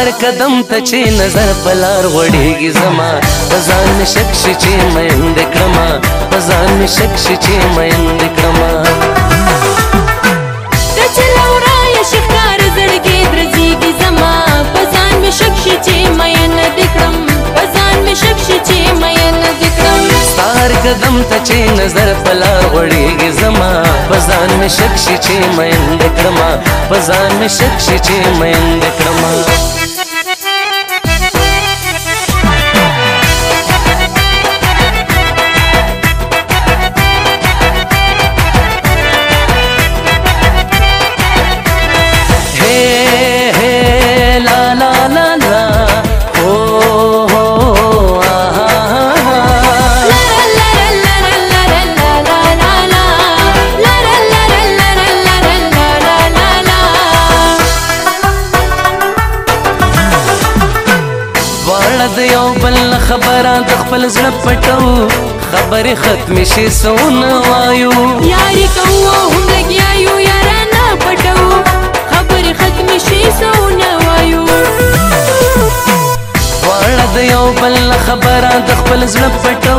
هر قدم ته چې نظر پلار غړېږي زما ځان می شک شي چې مېند کړما ځان می شک شي چې مېند کړما ته چلو را یا شکار زړګي درځيږي زما ځان می شک شي چې مېند قدم ته چې نظر پلار غړېږي زما بزان مې شک شي چې مېند کړما بزان مې شک شي چې مېند کړما خپل زړه پټو خبرې ختم شي سون وایو یاري کوو هم لګیایو یارا نه پټو خبرې ختم شي سون وایو وړه د یو بل خبره د خپل زړه پټو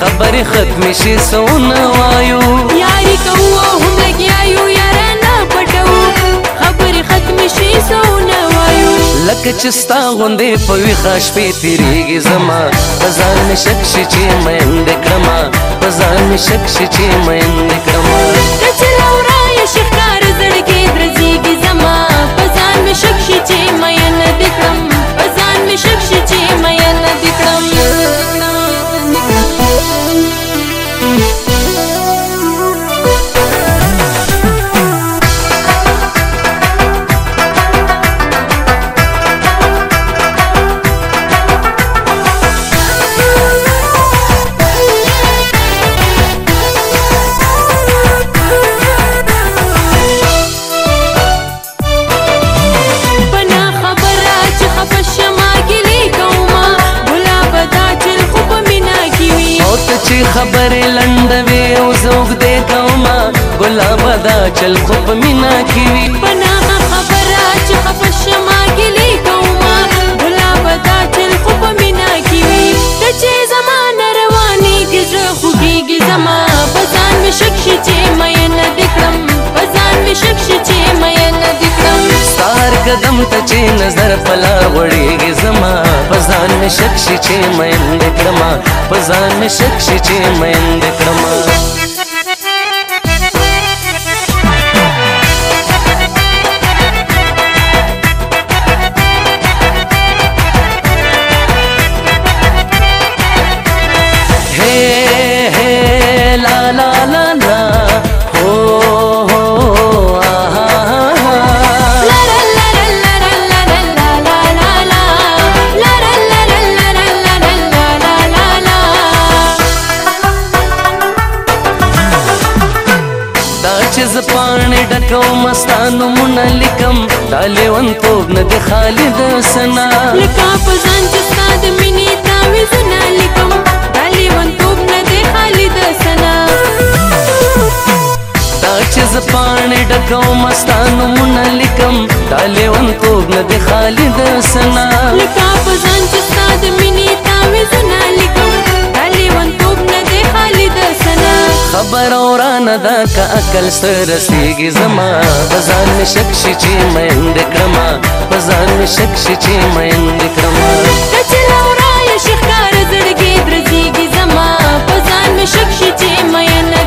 خبرې ختم شي سون وایو یاري کوو هم لګیایو لکه چې ستا غوندې په ویښه شپې تېرېږي زما په ځان مې شک شي چې میندې کړمه په ځان مې شک شي چې میندې کړمه ټولې خبرې لنډوي او زوغ دې کوما ګلاب دا چل خو په مینا کې وي پنا خبره چې خپل شما ګلې کوما ګلاب دا چل خو په مینا کې وي ته چې زمانه رواني کې زه خوږيږي زما په ځان مې شک شي چې مې نه دکړم په ځان مې شک شي چې مې نه دکړم ستار قدم ته چې نظر پلا وړيږي زما शक्षीचे मैं कडमा पजान शक्षीचे मैं कडमा چې ز پانې ډکو مستانو مون لیکم داله ون توب نه د خالد سنا لکا پزان چې ستاد منی تعویز نه لیکم داله ون توب نه د خالد سنا دا چې ز پانې ډکو مستانو مون لیکم داله ون توب نه د خالد سنا لکا پزان چې ستاد منی تعویز نه لیکم خبر اوران دا کا عقل سره سیږي زما بزان می شک شي چې مېند کړما بزان می شک شي چې مېند کړما کچلا اورای شکار زړګي درځيږي زما بزان می شک شي چې مېند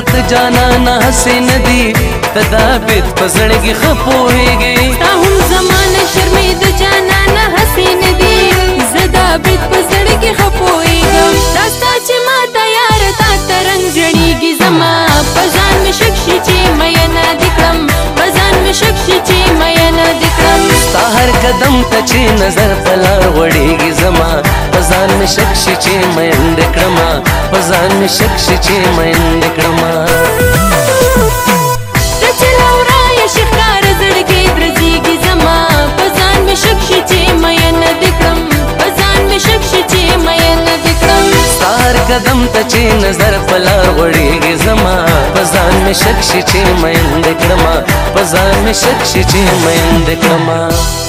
ذات جانا نه حسین دی تدابت پزړګي خپوهږي تا هم زمانه شرمې د جانا نه حسین دی زدابت پزړګي خپوهږي داستا چې ما تیار تا ترنګ جړېږي زما پزان می شک شي چې مې نه دکړم پزان می شک شي چې مې نه دکړم ستا هر قدم ته چې نظر پلار وړېږي زما ځان می شک شي چې مېند کړما په ځان می شک شي چې مېند کړما رچلاو را یا شکار زړګي درځيږي زما په ځان می شک شي چې مېند کړم په ځان می شک شي چې مېند کړم ستار قدم ته چې نظر پلار وړيږي زما په ځان می شک شي چې مېند کړما په ځان می شک شي چې مېند کړما